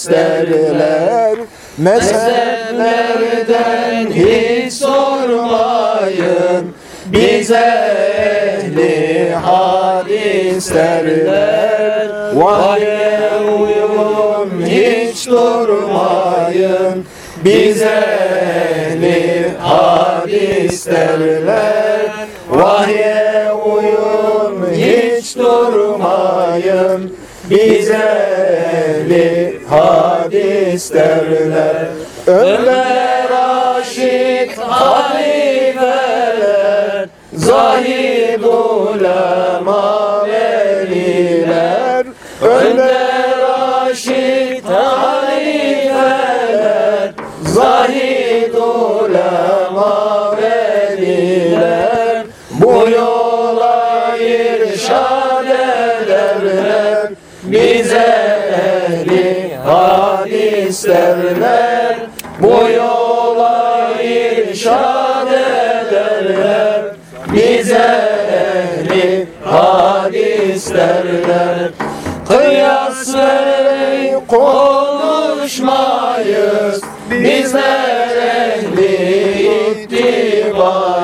hadis derler Mezheplerden hiç sormayın. Bize ehli hadis derler Vahye uyun hiç durmayın. Bize ehli hadis derler Vahye uyun hiç durmayın. Bize ehli hadis derler. Ömer hadis derler Bu yola irşad ederler. Bize ehli hadis Kıyas ve konuşmayız Bizler ehli ittibayız.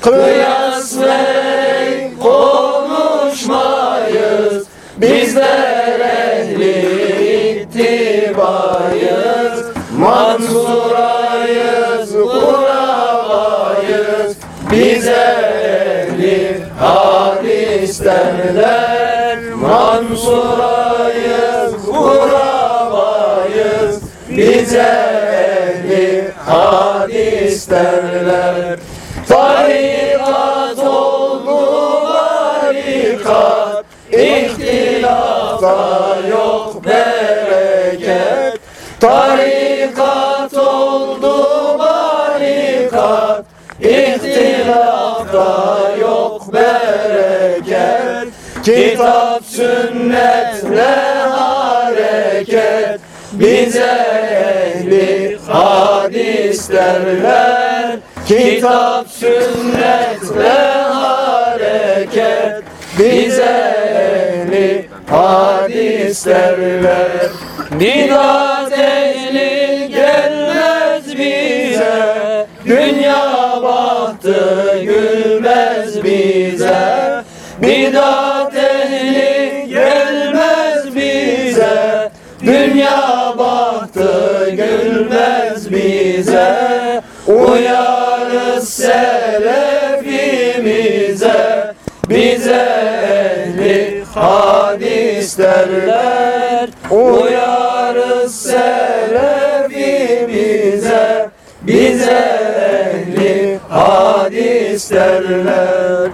Kıyas ve konuşmayız Bizler ehli ittibayız derler Mansurayız, kurabayız Bize ehli hadis derler. Tarikat oldu barikat İhtilafta yok bereket. Tarikat oldu barikat İhtilafta Kitap sünnetle hareket? Bize ehli hadis derler Kitap sünnetle hareket? Bize ehli hadis derler Bidat ehli gelmez bize. Dünya bahtı gülmez bize. Bidat derler Uyarız selefimize Bize ehli hadis derler